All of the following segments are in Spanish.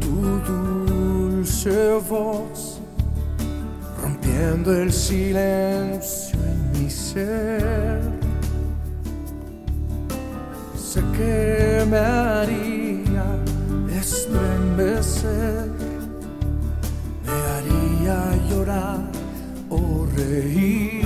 tu dulce voz, rompiendo el silencio en mi ser. Sé que me haría estremecer, me haría llorar o reír.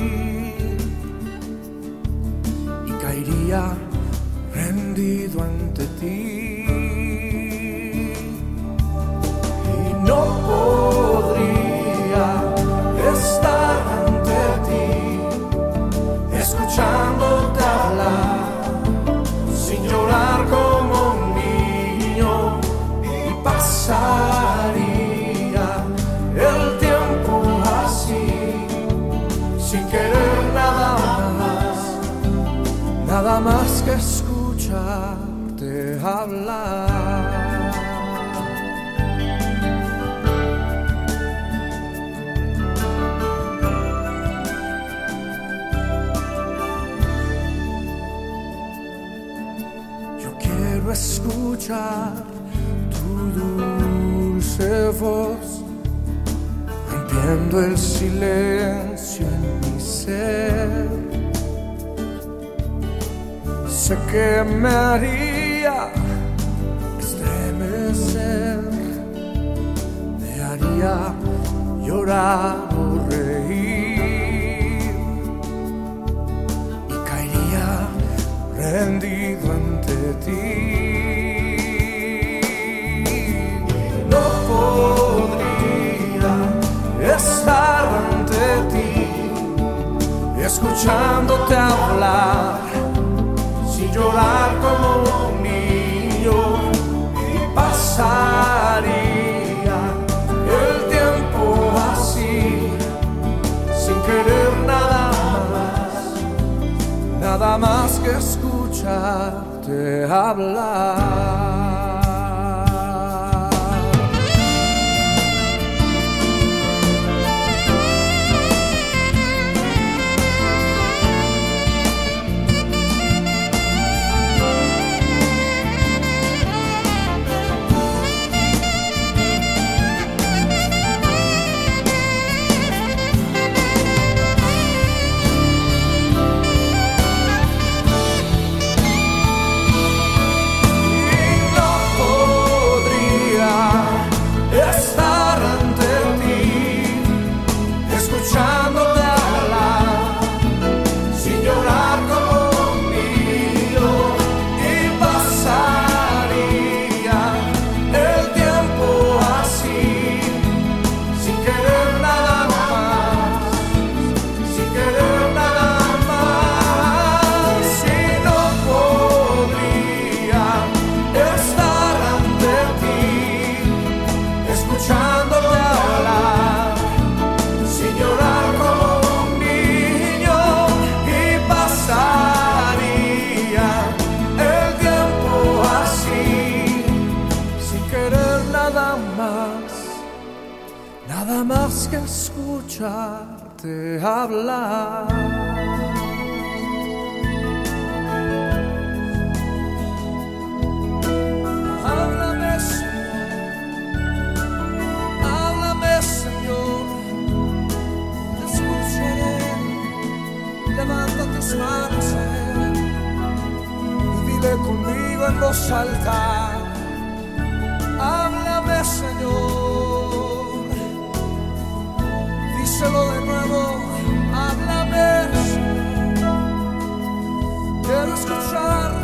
Nada más que escucharte hablar. Yo quiero escuchar tu dulce voz, rompiendo el silencio en mi ser. Sé que me haría estremecer, me haría llorar o reír y caería rendido ante ti. No podría estar ante ti, escuchándote hablar, llorar como un niño, y pasaría el tiempo así, sin querer nada más nada más que escucharte hablar. Nada más que escucharte hablar. Háblame, Señor. Háblame, Señor. Te escucharé. Levanta tus manos y dile conmigo en voz alta. díselo de nuevo, háblame. Quiero escuchar.